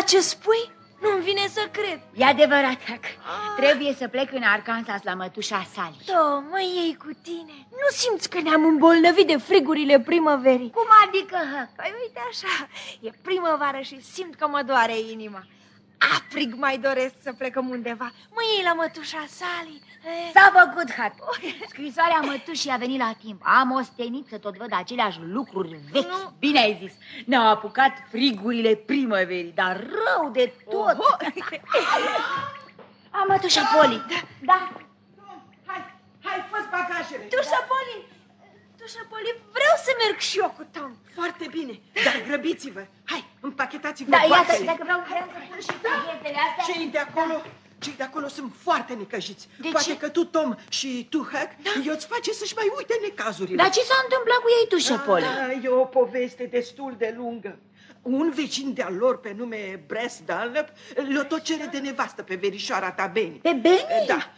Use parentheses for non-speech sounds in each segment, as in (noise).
la ce spui? Nu-mi vine să cred. E adevărat, Huck. Trebuie să plec în Arkansas la mătușa Sally. Da, mă iei cu tine. Nu simți că ne-am îmbolnăvit de frigurile primăverii? Cum adică, Huck? Păi uite așa, e primăvară și simt că mă doare inima. Aprig mai doresc să plecăm undeva. Mă iei la mătușa Sally. Eh, S-a făcut, Huck. (laughs) Scrisoarea mătușii a venit la timp. Am ostenit să tot văd aceleași lucruri vechi. Nu. Bine ai zis. Ne-au apucat frigurile primăverii, dar rău de tot. Oho. (laughs) A, mătușa Poli. Da. Hai, hai, fă bagajele. Tușa Poli, Tușa Poli, vreau să merg și eu cu Tom. Foarte bine, dar grăbiți-vă. Hai, împachetați-vă Da, iată, boxele. dacă vreau, vreau să pun și pachetele astea. Cei de acolo, cei de acolo sunt foarte necăjiți. De Poate ce? că tu, Tom, și tu, Huck, eu îți face să-și mai uite necazurile. Dar ce s-a întâmplat cu ei, Tușa Poli? Da, e o poveste destul de lungă. Un vecin de-al lor pe nume Bress Dunlap le-o tot cere de nevastă pe verișoara ta Benny. Pe Benny? Da,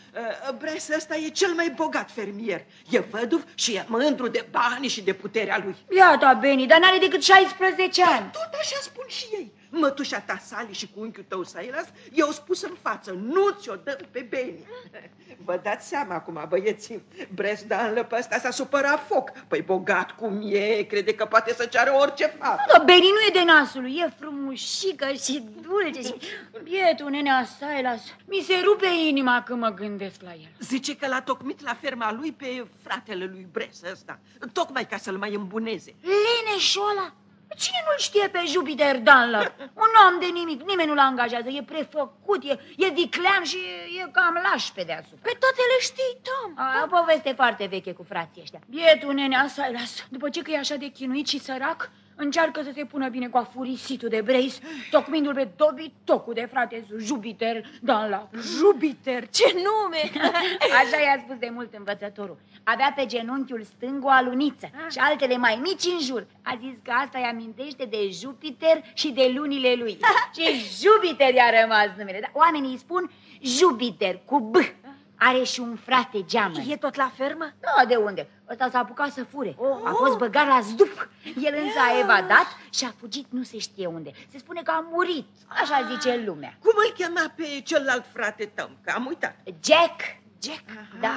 uh, Bress ăsta e cel mai bogat fermier. E văduv și e mândru de bani și de puterea lui. Iată, Benny, dar n-are decât 16 ani. Tot așa spun și ei. Mătușa ta, Sally, și cu unchiul tău, Silas, i-au spus în față, nu ți-o dăm pe Benny. (laughs) Vă dați seama acum, băieții, Bresdan pe ăsta s-a supărat foc. Păi bogat cum e, crede că poate să ceară orice fată. Da, Benny nu e de nasul lui, e frumușică și dulce și bietul nenea Silas. Mi se rupe inima când mă gândesc la el. Zice că l-a tocmit la ferma lui pe fratele lui Bres ăsta, tocmai ca să-l mai îmbuneze. Leneșul ăla? Cine nu-l știe pe Jupiter Dunlap? Un om de nimic, nimeni nu-l angajează, e prefăcut, e, e viclean și e cam laș pe deasupra. Pe toate le știi, Tom. A, o poveste foarte veche cu frații ăștia. Bietul nenea Silas, după ce că e așa de chinuit și sărac, încearcă să se pună bine cu afurisitul de Brace, tocmindu-l pe dobitocul de frate Jupiter Dunlap. Jupiter, ce nume! (laughs) Așa i-a spus de mult învățătorul. Avea pe genunchiul stâng o aluniță și altele mai mici în jur. A zis că asta îi amintește de Jupiter și de lunile lui. (laughs) și Jupiter i-a rămas numele. Dar oamenii îi spun Jupiter cu B. Are și un frate geamăn. E tot la fermă? Da, de unde? Ăsta s-a apucat să fure. A fost băgat la zdup. El însă a evadat și a fugit nu se știe unde. Se spune că a murit. Așa zice lumea. Cum îl chema pe celălalt frate tău? Că am uitat. Jack. Jack. Da.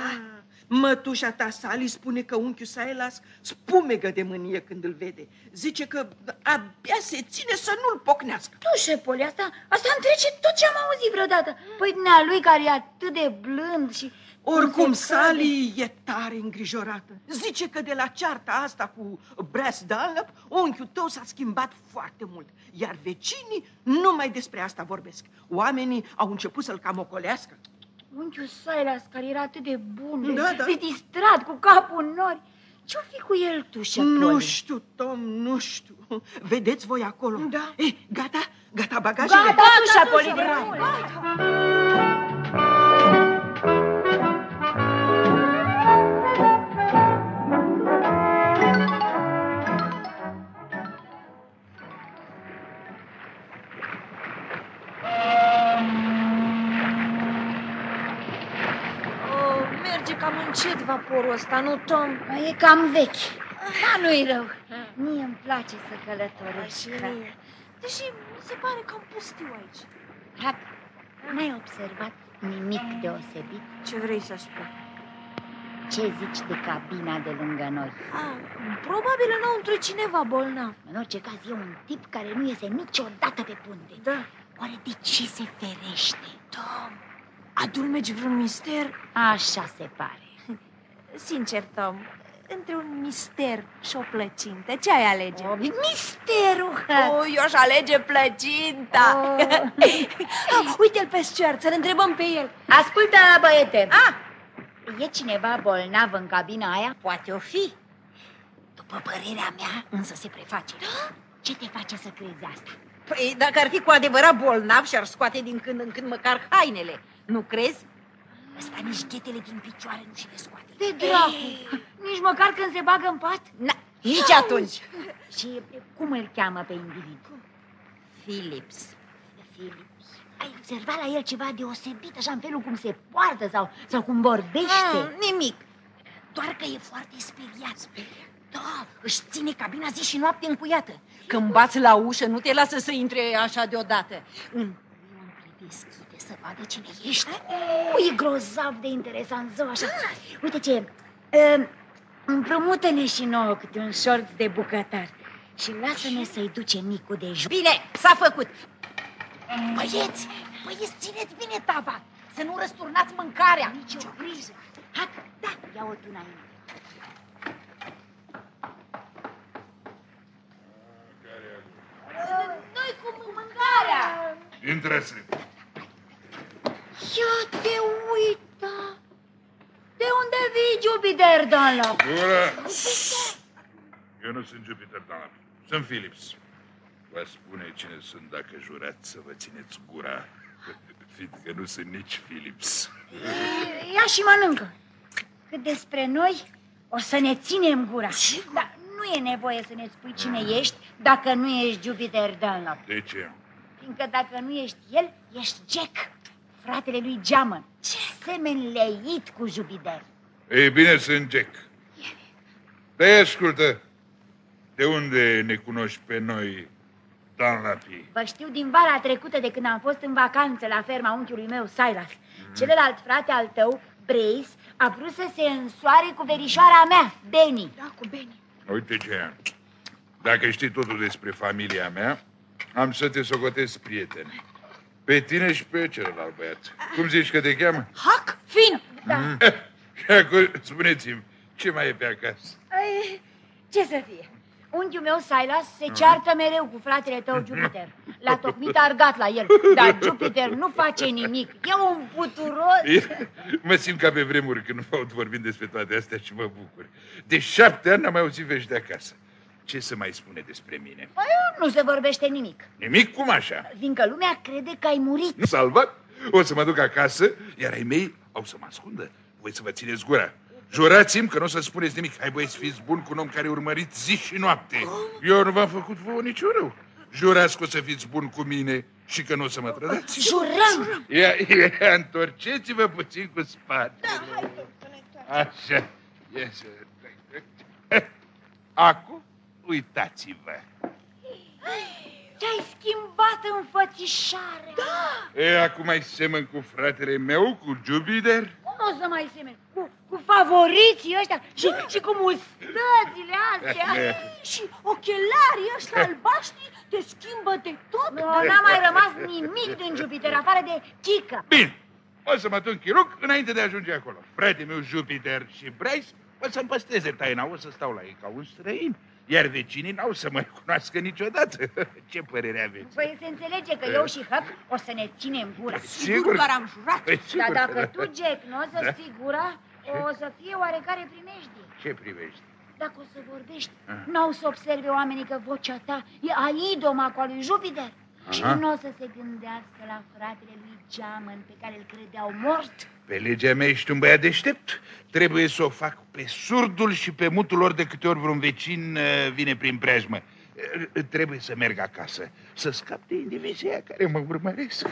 Ah, Mătușa ta, Sally, spune că unchiul Silas spumegă de mânie când îl vede. Zice că abia se ține să nu-l pocnească. Tu, șepole, asta, asta întrece tot ce am auzit vreodată. Păi dumnea lui care e atât de blând și... Oricum, se crede. Sally e tare îngrijorată. Zice că de la cearta asta cu Brass Dunlap, unchiul tău s-a schimbat foarte mult. Iar vecinii numai despre asta vorbesc. Oamenii au început să-l cam ocolească. Unchiul Silas, care era atât de bun, de, Da, da. de distrat, cu capul în nori. Ce-o fi cu el, tu, șepole? Nu știu, Tom, nu știu. Vedeți voi acolo? Da. Eh, gata? Gata bagajele? Gata, tu, șepole, de mult. Încet vaporul ăsta, nu, Tom? Mai E cam vechi. Dar nu-i rău. Mie îmi place să călătoresc. Și mie. Deși mi se pare cam pustiu aici. Huck, n-ai observat nimic deosebit? Ce vrei să spui? Ce zici de cabina de lângă noi? Ah, probabil înăuntru e cineva bolnav. În orice caz, e un tip care nu iese niciodată pe punte. Da. Oare de ce se ferește? Tom, adulmeci vreun mister? Așa se pare. Sincer, Tom, între un mister și o plăcintă, ce ai alege? Oh, misterul! Huck. Oh, eu aș alege plăcinta. Oh. (laughs) Ah, Uite-l pe Stuart, să-l întrebăm pe el. Ascultă, băiete! Ah, E cineva bolnav în cabina aia? Poate o fi. După părerea mea, însă se preface. Ce te face să crezi asta? Păi dacă ar fi cu adevărat bolnav și-ar scoate din când în când măcar hainele, nu crezi? Ăsta nici ghetele din picioare nu și le scoate. De dracu! Nici măcar când se bagă în pat? Na, nici atunci. Și cum îl cheamă pe individ? Philips. Philips. Ai observat la el ceva deosebit, așa în felul cum se poartă sau, sau cum vorbește? Mm, nimic. Doar că e foarte speriat. speriat. Da, își ține cabina zi și noapte încuiată. Când bați la ușă, nu te lasă să intre așa deodată. În primul întâi deschide să vadă cine ești. Ui, e grozav de interesant, zău așa. Uite ce, uh, împrumută-ne și nouă câte un șorț de bucătar și lasă-ne să-i ducem micul de joc. Bine, s-a făcut. Băieți, băieți, țineți bine tava, să nu răsturnați mâncarea. Nici o grijă. Hac, da, ia-o tu înainte. Noi cu mâncarea. Intrați repede. Ia te uita! De unde vii, Jupiter, Dunlop? Gura! Eu nu sunt Jupiter Dunlap. Sunt Philips. Vă spune cine sunt dacă jurați să vă țineți gura. (laughs) Fiindcă nu sunt nici Philips. Ia și mănâncă. Cât despre noi, o să ne ținem gura. Dar nu e nevoie să ne spui cine ești dacă nu ești Jupiter Dunlop. De ce? Fiindcă dacă nu ești el, ești Jack, fratele lui Jamon. Semeni leit cu Jupiter. Ei bine, sunt Jack. Dar ascultă, de unde ne cunoști pe noi, Dunlapii? Vă știu din vara trecută de când am fost în vacanță la ferma unchiului meu, Silas. Celălalt frate al tău, Brace, a vrut să se însoare cu verișoara mea, Benny. Da, cu Beni. Uite ce Dacă știi totul despre familia mea, am să te socotesc prieten. Pe tine și pe celălalt băiat. Cum zici că te cheamă? Hac, fin! Da. (laughs) Și acum spuneți-mi, ce mai e pe acasă? Ai, ce să fie? Unchiul meu, Silas, se ceartă mereu cu fratele tău, Jupiter. L-a tocmit argat la el, (laughs) dar Jupiter nu face nimic. E un puturos. Mă simt ca pe vremuri când nu aud vorbind despre toate astea și mă bucur. De șapte ani n-am mai auzit vești de acasă. Ce să mai spune despre mine? Păi, nu se vorbește nimic, Nimic cum așa? fiindcă lumea crede că ai murit. Nu salvat? O să mă duc acasă, iar ai mei au să mă ascundă. Voi să vă țineți gura. Jurați-mi că nu o să spuneți nimic. Hai băieți, fiți buni cu un om care urmăriți zi și noapte. Eu nu v-am făcut vouă niciun rău. Jurați că o să fiți buni cu mine și că nu o să mă trădați. Jurăm! Ia, ia, întorceți-vă puțin cu spatele. Așa. Ia să... Acum, uitați-vă. Te-ai schimbat în fățișare. Da! E, acum mai semăn cu fratele meu, cu Jupiter? Cum o să mai semeni? Cu, cu favoriții ăștia și, și cu mustățile astea. (laughs) Și ochelarii ăștia albaștri te schimbă de tot. Nu, n-a mai rămas nimic din Jupiter, afară de chică. Bine, o să mă duc în chiruc înainte de a ajunge acolo. Fratele meu Jupiter și Bryce o să-mi păstreze taina, o să stau la ei ca un străin. Iar vecinii n-au să mă cunoască niciodată. (laughs) Ce părere aveți? Păi se înțelege că eu și Hăc o să ne ținem gura. Sigur, doar am jurat. Păi, Dar sigur dacă că da. tu, (laughs) Jack, nu o să Da. ții gura, o să fie oarecare primejdie. Ce privești? Dacă o să vorbești, Ah. n-au să observe oamenii că vocea ta e a idoma cu a lui Jupiter. Și Aha. nu o să se gândească la fratele lui Geamăn pe care îl credeau mort. Pe legea mea ești un băiat deștept. Trebuie să o fac pe surdul și pe mutul ori de câte ori vreun vecin uh, vine prin preajmă. Uh, Trebuie să merg acasă, să scap de indivizii aia care mă urmăresc.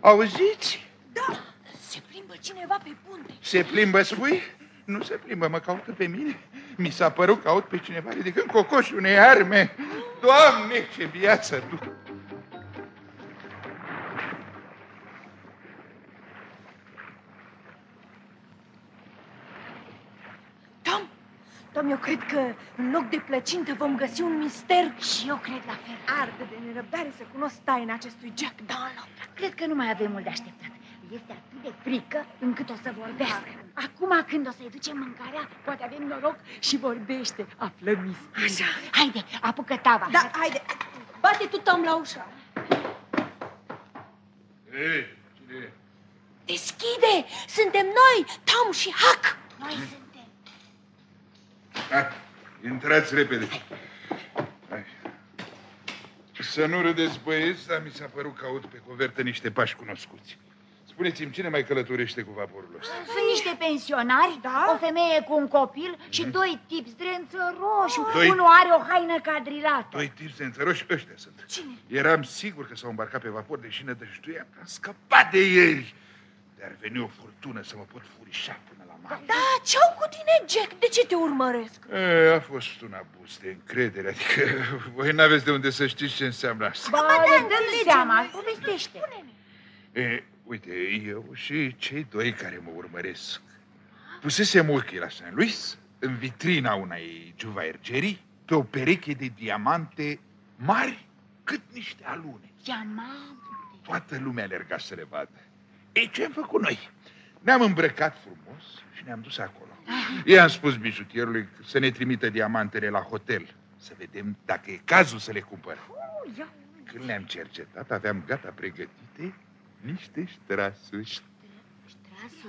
Auziți? Da, se plimbă cineva pe punte. Se plimbă, spui? Nu se plimbă, mă caută pe mine. Mi s-a părut că aud pe cineva ridicând cocoșul unei arme. Doamne, ce viață tu! Cred că în loc de plăcintă vom găsi un mister. Și eu cred la fel. Arde de nerăbdare să cunosc taina acestui Jack Dunlop. Cred că nu mai avem mult de așteptat. Este atât de frică încât o să vorbească. Acum când o să-i ducem mâncarea, poate avem noroc și vorbește. Aflăm misterii. Așa. Haide, apucă tava. Da, haide, bate tu, Tom, la ușă. Ei, cine e? Deschide! Suntem noi, Tom și Huck. Noi suntem. Ah, intrați repede. Hai. Să nu râdeți, băieți, dar mi s-a părut că aud pe covertă niște pași cunoscuți. Spuneți-mi, cine mai călătorește cu vaporul ăsta? Sunt niște pensionari, Da? o femeie cu un copil și doi tipi zdrență roșu. Doi- Unul are o haină cadrilată. Doi tipi de înțăroși, ăștia sunt. Cine? Eram sigur că s-au îmbarcat pe vapor, deși nădăjduiam că am scăpat de ei. De-ar veni o furtună să mă pot furișa până la mare. Da, ce-au cu tine, Jack? De ce te urmăresc? E, a fost un abuz de încredere, adică (laughs) voi n-aveți de unde să știți ce înseamnă asta. Ba, da, ne dăm înțelegem. seama, povestește. E, uite, eu și cei doi care mă urmăresc pusesem ochii la St. Louis, în vitrina unei juvaergerii, pe o pereche de diamante mari cât niște alune. Diamante. Toată lumea alerga să le vadă. Ei, ce am făcut noi? Ne-am îmbrăcat frumos și ne-am dus acolo. I-am spus bijutierului să ne trimită diamantele la hotel, să vedem dacă e cazul să le cumpărăm. Când le-am cercetat, aveam gata pregătite niște ștrasuri.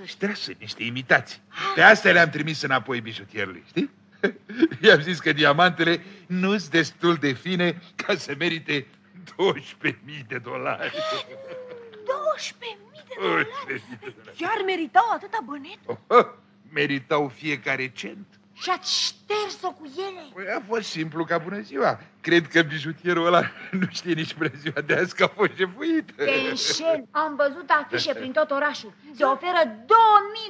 Ștrasuri, niște imitații. Pe astea le-am trimis înapoi bijutierului, știi? (laughs) I-am zis că diamantele nu sunt destul de fine ca să merite 12.000 de dolari. 12.000 de dolari? 12.000 de dolari. Chiar meritau atâta bănet? Oh, meritau fiecare cent. Și ați șters-o cu ele? Păi a fost simplu ca bună ziua. Cred că bijutierul ăla (laughs) nu știe nici bună ziua de azi că a fost jefuit. Te înșel. Am văzut afișe prin tot orașul. Se oferă 2000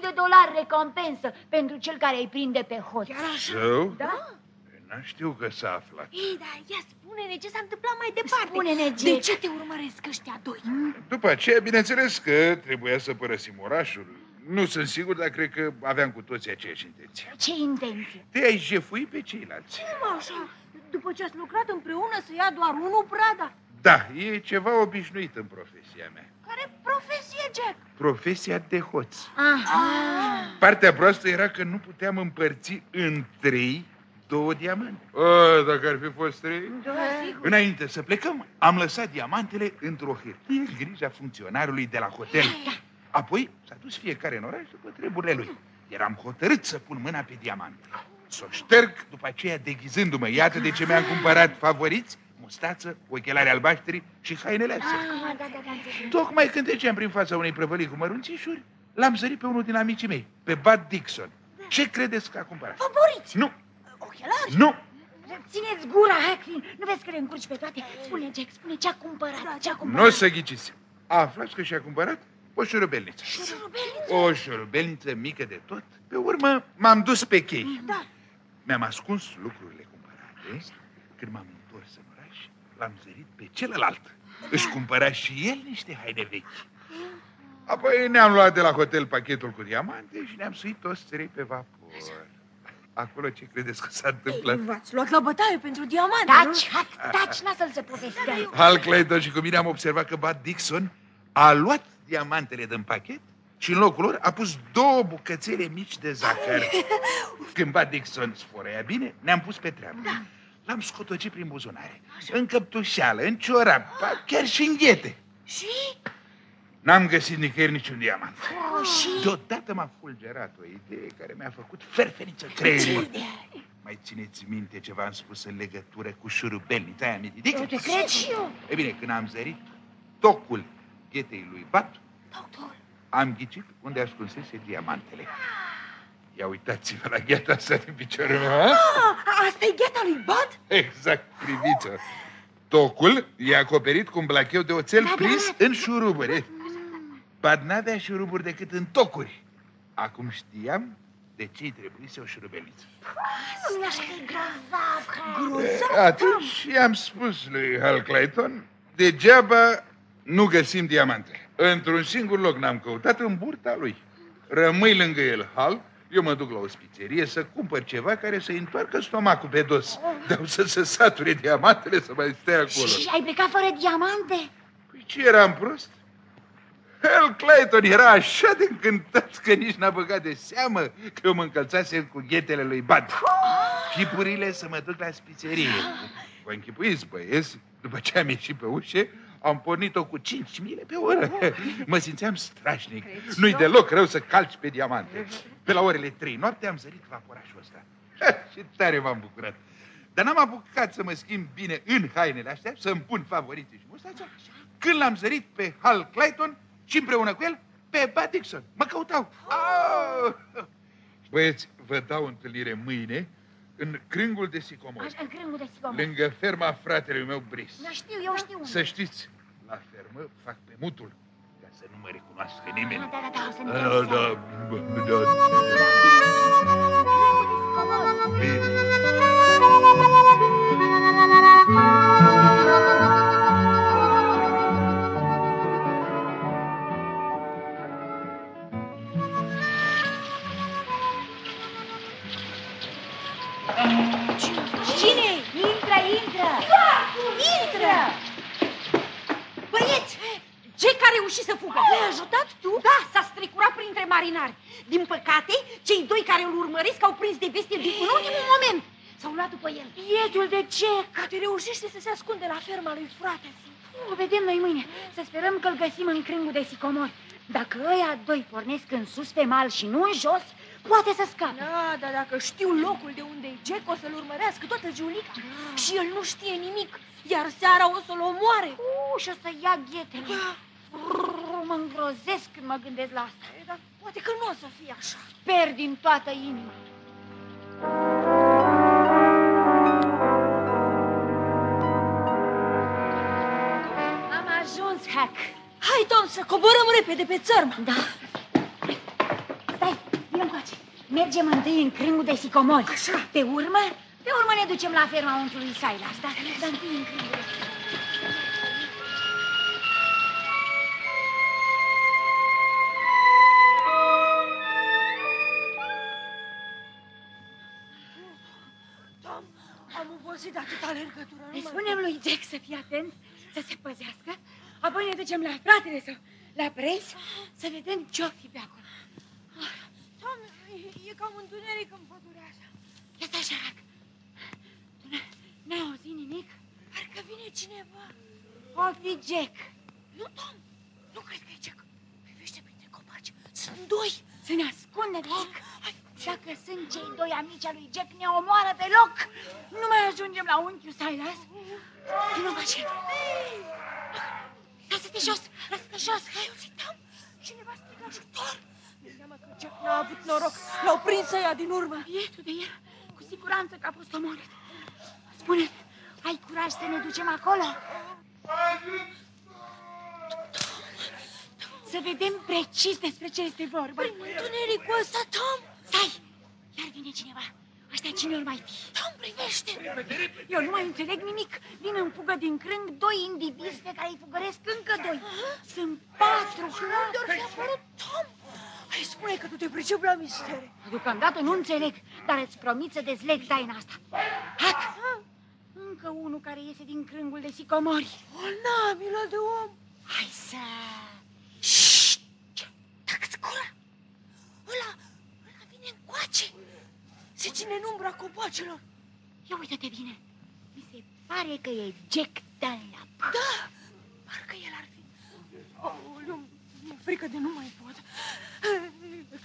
de dolari recompensă pentru cel care îi prinde pe hoț. Zău? Da? N-am știu că s-a aflat. Ei, dar ia spune-ne ce s-a întâmplat mai departe. Spune-ne, De Jack. ce te urmăresc ăștia doi? După aceea, bineînțeles că trebuia să părăsim orașul. Nu sunt sigur, dar cred că aveam cu toții aceeași intenție. Ce intenție? De a-i jefui pe ceilalți. Cum așa? După ce ați lucrat împreună să ia doar unul prada? Da, e ceva obișnuit în profesia mea. Care profesie, Jack? Profesia de hoț. Aha. Partea proastă era că nu puteam împărți în trei două diamante. O, dacă ar fi fost trei... Da, sigur. Înainte să plecăm, am lăsat diamantele într-o hârtie în grija funcționarului de la hotel. Apoi s-a dus fiecare în oraș după treburile lui. Eram hotărât să pun mâna pe diamante. Să o șterg după aceea deghizându-mă. Iată de ce mi-am cumpărat favoriți, mustață, ochelari albaștri și hainele astea. Ah, da, da, da, înțeleg. Tocmai când treceam prin fața unei prăvălii cu mărunțișuri, l-am zărit pe unul din amicii mei, pe Bud Dixon. Ce credeți că a cumpărat? Favoriți! Nu, Ochelari? nu, Țineți gura, Hacklin. Nu vezi că le încurci pe toate? Spune, Jack, spune ce a cumpărat. Ce a nu o cumpărat? să ghiciți. Aflați că și-a cumpărat o șurubelniță. O șurubelniță mică de tot. Pe urmă m-am dus pe chei. Da. Mi-am ascuns lucrurile cumpărate. Când m-am întors în oraș, l-am zărit pe celălalt. Își cumpăra și el niște haine vechi. Apoi ne-am luat de la hotel pachetul cu diamante și ne-am suit toți trei pe vapor. Acolo ce credeți că s-a întâmplat? V-ați luat la bătaie pentru diamante, nu? Taci, Hack, taci, lasă-l să povestească. Hal Clayton și cu mine am observat că Bud Dixon a luat diamantele din pachet și în locul lor a pus două bucățele mici de zahăr. Când Bud Dixon sfărăia bine, ne-am pus pe treabă. L-am scotocit prin buzunare, în căptușeală, în ciorap, ba, chiar și în ghete. Și? N-am găsit nicăieri niciun diamant. Oh, și? Deodată m-a fulgerat o idee care mi-a făcut ferfeniță creierul. Mai țineți minte ce v-am spus în legătură cu șurubelnița aia mitidică? Eu te cred și eu. E bine, când am zărit tocul ghetei lui Bat, am ghicit unde ascunsese diamantele. Ia uitați-vă la gheta asta din piciorul meu, ha? Ah, asta e gheta lui Bud? Exact, priviți-o. Tocul e acoperit cu un blacheu de oțel prins în șuruburi. Bat n-avea șuruburi decât în tocuri. Acum știam de ce îi trebuise o șurubeliță. Nu așa că e grozav, Hack. Atunci i-am spus lui Hal Clayton, degeaba nu găsim diamante. Într-un singur loc n-am căutat, în burta lui. Rămâi lângă el, Hal, eu mă duc la o spițerie să cumpăr ceva care să-i întoarcă stomacul pe dos. Dau să se sature diamantele să mai stea acolo. Și ai plecat fără diamante? Păi ce eram prost? Hal Clayton era așa de încântat că nici n-a băgat de seamă că eu mă încălțasem cu ghetele lui Bad. Chipurile să mă duc la spițerie. Vă închipuiți, băieți, după ce am ieșit pe ușă, am pornit-o cu 5 mile pe oră. Mă simțeam strașnic. Nu-i deloc rău să calci pe diamante. Pe la orele 3 noapte am zărit vaporașul ăsta. Și tare m-am bucurat. Dar n-am apucat să mă schimb bine în hainele astea, să-mi pun favoriții și mustața, când l-am zărit pe Hal Clayton și împreună cu el pe Bud Dixon. Mă căutau. Au! (laughs) Băieți, vă dau întâlnire mâine în crângul de sicomor, Așa, în crângul de sicomor. lângă ferma fratelui meu Bris. Da, știu, eu știu. Să știți, la fermă fac pe mutul. Ca să nu mă recunoască nimeni. Da, da, da, o să ne Da, dăm da, seama. da, marinari. Din păcate, cei doi care îl urmăresc au prins de bestie în ultimul moment. S-au luat după el. Bietul de ce? Poate reușește să se ascunde la ferma lui frate. O vedem noi mâine. Să sperăm că-l găsim în crângul de sicomori. Dacă ăia doi pornesc în sus pe mal și nu în jos, poate să scape. Da, dar dacă știu locul de unde e Jack, o să-l urmărească toată Giulica. Și el nu știe nimic, iar seara o să-l omoare. Uh, și o să ia ghetele. Brrr, mă îngrozesc când mă gândesc la asta. E, Dar poate că nu o să fie așa. Sper din toată inima. Am ajuns, Hack. Hai, Tom, să coborăm repede pe țărmă. Da. Stai, vină încoace. Mergem întâi în crângul de sicomori. Așa. Pe urmă, pe urmă ne ducem la ferma unchiului Silas, da? Dar întâi în crângul de Tom, obosit de atâta alergătură. nu Îi mai- spunem lui Jack să fie atent, să se păzească, apoi ne ducem la fratele sau la preț să vedem ce-o fi pe acolo. Tom, e, e cam întuneric în pădurea asta. Ia stai așa, Hack. Tu n- n-ai auzit nimic? Parcă vine cineva. O fi Jack. Nu, Tom, nu cred că e Jack. Privește printre copaci. Sunt doi. Să ne ascundem, Jack. Dacă sunt cei doi amici al lui Jack, ne omoară pe loc. Nu mai ajungem la unchiul Silas. Vină face. Lasă-te jos, lasă-te jos. Ai auzit, Tom? Cineva strigă ajutor. Mi-e seama că Jack n-a avut noroc. L-au prins ăia din urmă. Bietul de el, cu siguranță că a fost omorât. Spune, ai curaj să ne ducem acolo? Să vedem precis despre ce este vorba. Prin întunericul ăsta, Tom. Stai, iar vine cineva. Ăștia cine ori mai fi? Tom, privește. Eu nu mai înțeleg nimic. Vin în fugă din crâng doi indivizi pe care îi fugăresc încă doi. Sunt patru. Unde ori fi apărut Tom? Hai, spune că tu te pricepi la mistere. Deocamdată nu înțeleg, dar îți promit să dezleg taina asta. Hac! Încă unul care iese din crângul de sicomori. O, n-am milă de om. Hai să... Șșt! Tacă-ți gura! Ăla, ăla vine încoace. Se ține în umbra copacelor. Ia uite-te bine. Mi se pare că e Jack Dunlap. Da, parcă el ar fi. Aoleu, mi-e frică de nu mai pot.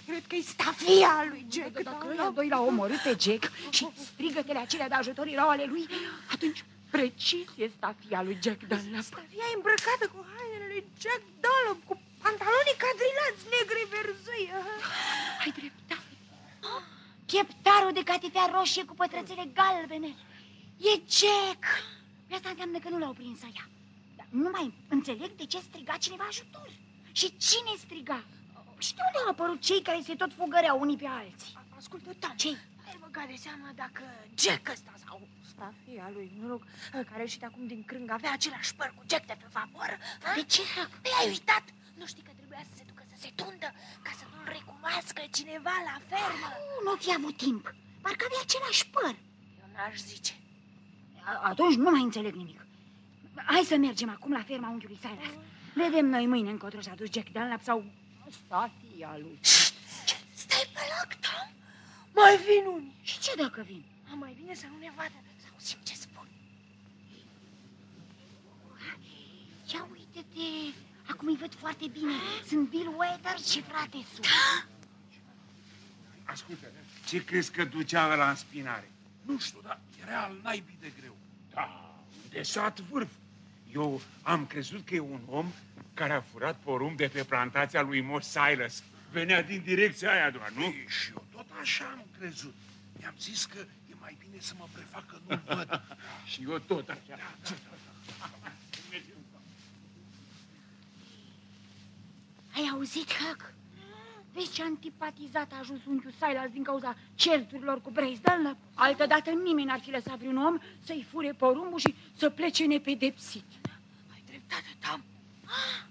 Cred că e stafia lui Jack. Dacă da, ăia da. doi l-au omorât pe Jack și strigătele acelea de ajutor erau ale lui, atunci precis e stafia lui Jack Dunlap. Stafia e îmbrăcată cu hainele lui Jack Dunlop, cu pantalonii cadrilați negri verzui. Ai dreptate. Pieptarul de catifea roșie cu pătrățele galbene. E Jack! Pe asta înseamnă că nu l-au prins ea. Dar nu mai înțeleg de ce striga cineva ajutor. Și cine striga? Și de unde au apărut cei care se tot fugăreau unii pe alții? Ascultă, Tom, Ce? ai băgat de seamă dacă Jack ăsta sau stafia lui, mă rog, care ieșit acum din crâng avea același păr cu Jack de pe vapor? a? De ce? Păi ai uitat? Nu știi că trebuia să se ducă să se tundă ca să nu-l recunoască cineva la fermă? Nu fi avut timp. Parcă avea același păr. Eu n-aș zice. A- Atunci nu mai înțeleg nimic. Hai să mergem acum la ferma unchiului Silas. Vedem noi mâine încotro s-a dus Jack Dunlap sau stafia lui. Stai pe loc, Tom! Mai vin unii! Și ce dacă vin? A, mai bine să nu ne vadă, să auzim ce spun. Ia uite-te, acum îi văd foarte bine. Sunt Bill Weathers și frate Sue. Ascultă, ce crezi că ducea ăla în spinare? Nu știu, dar era al naibii de greu. Da, de sat vârf. Eu am crezut că e un om care a furat porumb de pe plantația lui Moss Silas. Venea din direcția aia doar, nu? Ei, și eu tot așa am crezut. Mi-am zis că e mai bine să mă prefac că nu-l văd. (laughs) Și eu tot așa. Ai auzit, Huck? Vezi ce antipatizat a ajuns unchiul Silas din cauza certurilor cu Brace Dunlap? Altădată nimeni n-ar fi lăsat vreun om să-i fure porumbul și să plece nepedepsit. Ai dreptate, Tom. Ah,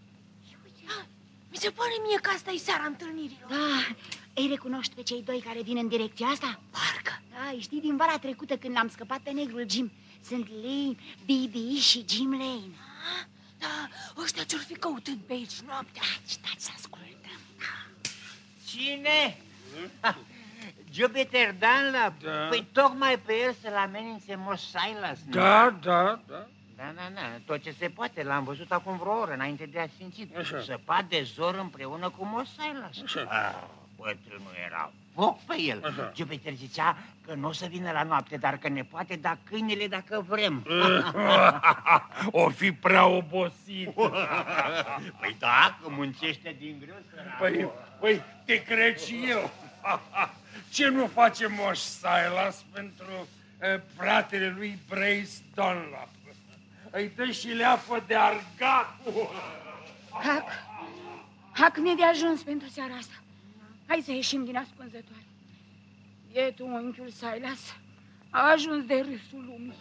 uite, ah, mi se pare mie că asta e seara întâlnirilor. Da, îi recunoști pe cei doi care vin în direcția asta? Parcă. Da, îi știi din vara trecută când l-am scăpat pe negrul Jim. Sunt Lane, Bibi și Jim Lane. Ah, da, ăștia ce-or fi căutând pe aici noaptea. Taci, taci, să ascultăm. Cine? Jupiter Dunlap? Da. Păi tocmai pe el să-l amenințe Moss Silas. nu? Da, da, da. Da, da, da, tot ce se poate. L-am văzut acum vreo oră înainte de asfințit. Așa. Săpat de zor împreună cu Moss Silas. Așa. Ah, bătrânul era foc pe el. Așa. Jupiter zicea că nu o să vină la noapte, dar că ne poate da câinele dacă vrem. (laughs) o fi prea obosit. (laughs) Păi da, că muncește din greu săracul. Păi, păi, te cred și eu. (laughs) Ce nu face Moș Silas pentru uh, fratele lui Brace Dunlap? Îi dă și leafă de argat. Hac, Hac mi-e de ajuns pentru seara asta. Hai să ieșim din ascunzătoare. Bietul unchiul Silas a ajuns de râsul lumii.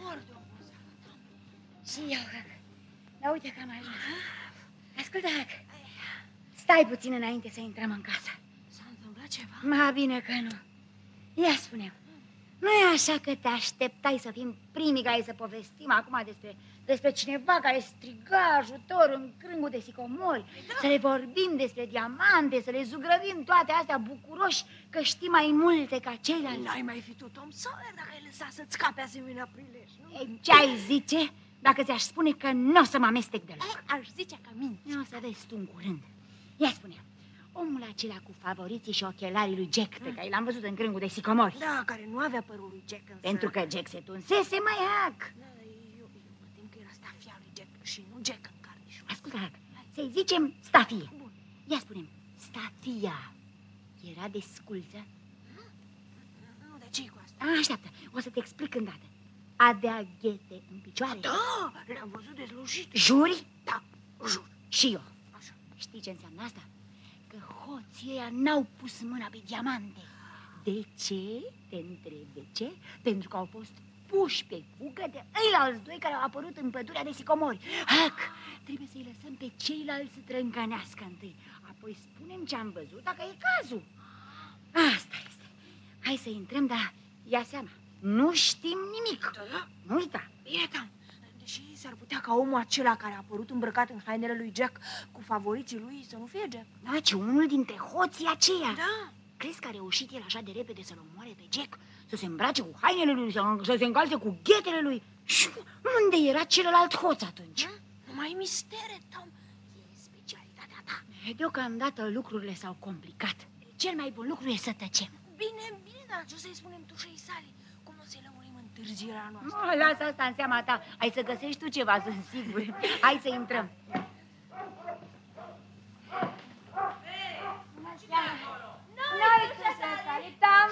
Mor de oboseală. Și eu, Hac. Dar uite că am ajuns. Ascultă, Hac. Stai puțin înainte să intrăm în casă. S-a întâmplat ceva? Mai bine că nu. Ia spune nu e așa că te așteptai să fim primii care să povestim acum despre, despre cineva care striga ajutor în crângul de sicomori, să le vorbim despre diamante, să le zugrăvim toate astea bucuroși că știi mai multe ca ceilalți? N-ai mai fi tu Tom Sawyer dacă ai lăsat să-ți scape asemenea prilej, nu? Ei, Ce ai zice dacă ți-aș spune că nu o să mă amestec deloc? Aș zice că minți. O să vezi tu în curând. Ia spune, omul acela cu favoriții și ochelarii lui Jack, pe care l-am văzut în crângul de sicomori. Da, care nu avea părul lui Jack însă. Pentru că Jack se tunsese, mai hac. Da, eu, eu mă tem că era stafia lui Jack și nu Jack în carnișul. Ascultă, hac, să-i zicem stafie. Bun. Ia spune stafia era de sculță? Nu, de ce cu asta? A, așteaptă, o să te explic îndată. Avea ghete în picioare? Da, le-am văzut dezlușit. Juri? Da, jur. Și eu. Așa. Știi ce înseamnă asta? Că hoții ăia n-au pus mâna pe diamante. De ce? Te întreb de ce? Pentru că au fost puși pe fugă de ăilalți doi care au apărut în pădurea de sicomori. Hac, trebuie să-i lăsăm pe ceilalți să trâncănească întâi. Apoi spunem ce am văzut, dacă e cazul. Asta este. Hai să intrăm, dar ia seama. Nu știm nimic. Da, da. Nu uita. Bine, Tom. Deși s-ar putea ca omul acela care a apărut îmbrăcat în hainele lui Jack cu favoriții lui să nu fie Jack. Da, ci unul dintre hoții aceia. Da. Crezi că a reușit el așa de repede să-l omoare pe Jack? Să se îmbrace cu hainele lui, să, să se încalce cu ghetele lui? Și unde era celălalt hoț atunci? Nu mai mistere, Tom. E specialitatea ta. Deocamdată lucrurile s-au complicat. Cel mai bun lucru e să tăcem. Bine, bine, dar ce o să-i spunem tu și Sally? Cum o să-i lămurim întârzierea noastră? Oh, lasă asta în seama ta. Hai să găsești tu ceva, sunt sigur. Hai să intrăm. Noi tu să salutăm.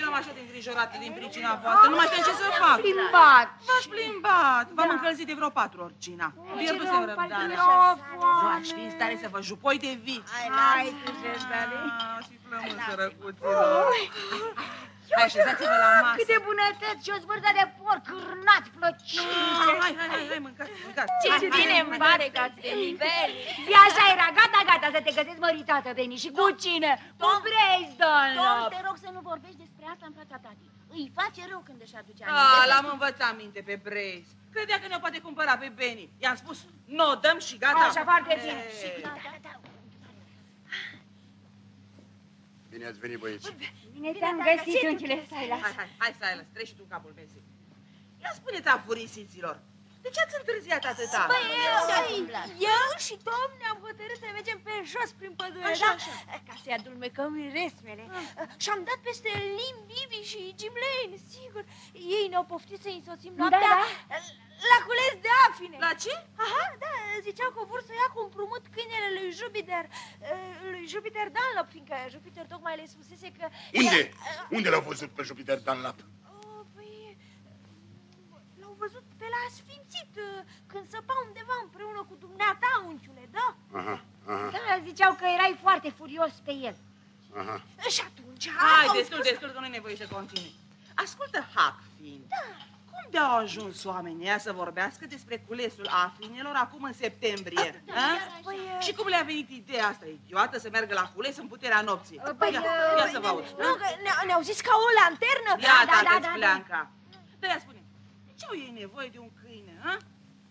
Eram așa de îngrijorată din pricina voastră, nu mai știam ce să fac. Plimbat. V-aș plimbat, v-am încălzit de vreo patru ori, Gina. Pierdusem răbdarea. Nu aș fi în stare să vă jupoi de vici. Hai tu să Ah, Și flământ, sărăcuților. Hai, așezați-vă la masă. Câte bunătăți și o zbârdă de porc, cârnați, plăcini. Hai, hai, hai, hai, mâncați, mâncați. Ce Hai, hai, bine hai, îmi hai. pare că ați de nivel. Zi așa era, gata, gata, să te găsesc măritată, Beni, și cu cine? Cu Brace Tom, Dunlop. te rog să nu vorbești despre asta în fața tati. Îi face rău când își aduce Ah, aminte. l-am învățat minte pe Brace. Credea că ne poate cumpăra pe Benny. I-am spus, nu o dăm și gata. Așa, foarte bine. Ei. Da, da, da. Bine ați venit, băieți. Bine te-am găsit, unchiule Silas. Hai, hai, hai, Silas, treci și tu în capul mesei. Ia spuneți afurisiților, de ce ați întârziat atâta? Păi, întâmplat? eu și Tom ne-am hotărât să mergem pe jos prin pădure, Așa, da? așa. Ca să-i adulmecăm resmele. Și am dat peste Lim, Bibi și Jim Lane, sigur. Ei ne-au poftit să-i însoțim Da, noaptea da. La cules de afine. La ce? Aha, da, ziceau că vor să ia cu împrumut câinele lui Jupiter, uh, lui Jupiter Dunlop, fiindcă Jupiter tocmai le spusese că... Unde? Ea, Unde l-au văzut pe Jupiter Dunlap? uh, păi, l-au văzut pe la Sfințit, uh, când săpa undeva împreună cu dumneata, unchiule, da? Aha, aha, Da, ziceau că erai foarte furios pe el. aha. Și atunci... Hai, au destul, spus- destul, că nu e nevoie să continui. Ascultă, Huckfin. Da. Cum de-au ajuns oamenii ăia să vorbească despre culesul aflinelor acum în septembrie? Da, a? iar, păi, uh, Și cum le-a venit ideea asta idiotă să meargă la cules în puterea nopții? Păi, ia, uh, ia să vă aud. Nu, că ne- ne-au zis ca o lanternă. Ia, da, da, da, da. Blanca. Da, ia spune, de ce au ei nevoie de un câine, a?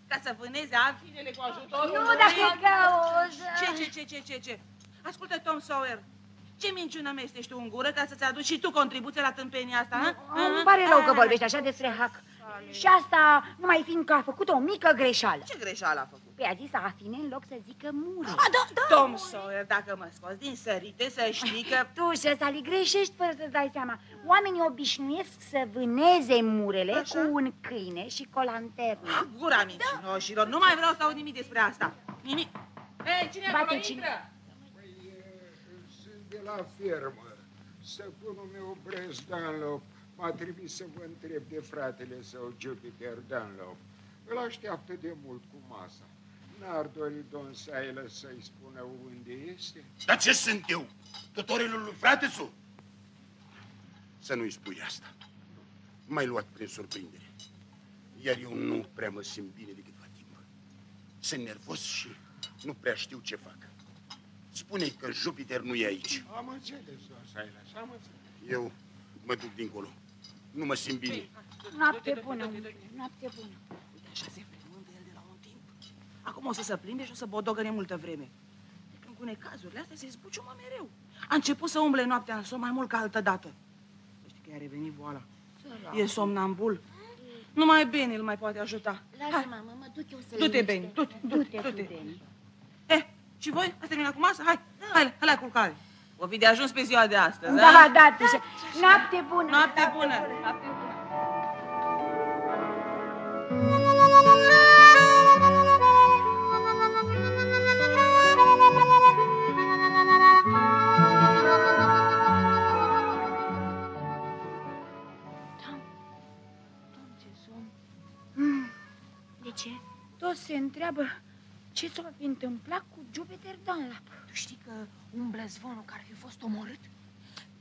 Ca să vâneze aflinele cu ajutorul Nu, lui? dacă cauți... Ce, ce, ce, ce, ce, ce? Ascultă, Tom Sawyer, ce minciună mestești tu în gură ca să-ți aduci și tu contribuția la tâmpenia asta, ha? Îmi pare rău că vorbești așa despre Hac. Și asta numai fiindcă a făcut o mică greșeală. Ce greșeală a făcut? Păi a zis afine în loc să zică mure. A, da, da. Tom Sawyer, dacă mă scoți din sărite, să știi că... (laughs) Tu și ăsta li greșești fără să-ți dai seama. Oamenii obișnuiesc să vâneze murele Așa. cu un câine și cu o lanternă. Ah, Gura mincinoșilor, nu mai vreau să aud nimic despre asta. Nimic. Ei, cine Bate acolo cine? intră? Sunt de la fermă. Stăpânul meu, Brez Dunlop, m-a trimis să vă întreb de fratele său, Jupiter Dunlop. Îl așteaptă de mult cu masa. N-ar dori Don Silas să-i spună unde este? Dar ce sunt eu? Tutorelul lui fratesu? Să nu-i spui asta. M-ai luat prin surprindere. Iar eu nu prea mă simt bine de câtva timp. Sunt nervos și nu prea știu ce fac. spune că Jupiter nu e aici. Am înțeles, Don Silas, am înțeles. Eu mă duc dincolo. Nu mă simt bine. Noapte bună, unchiule, noapte bună. Uite, așa se frământă el de la un timp. Acum o să se plimbe și o să bodogăne multă vreme. De când cu necazurile astea se zbuciumă mereu. A început să umble noaptea în somn mai mult ca altă dată. Să știi că i-a revenit boala. E somnambul. Numai bine îl mai poate ajuta. Lasă, mamă, mă duc eu să Du-te, Beni, du-te, du-te, Du-te, du-te. tu, Beni. Eh, și voi? Ați terminat cu masă? Hai, hai, hai la culcare. O fi de ajuns pe ziua de astăzi, Da, da, da. Noapte bună. Noapte bună! Noapte bună! De ce? Toți se întreabă ce s-a fi întâmplat cu Jupiter Dunlap. Tu știi că umblă zvonul că ar fi fost omorât?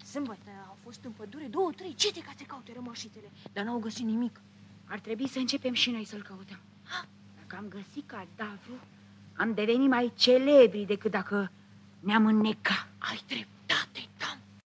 Sâmbătă au fost în pădure două, trei cete ca să caute rămășitele, dar n-au găsit nimic. Ar trebui să începem și noi să-l căutăm. Dacă am găsit cadavru, am devenit mai celebri decât dacă ne-am înnecat. Ai drept.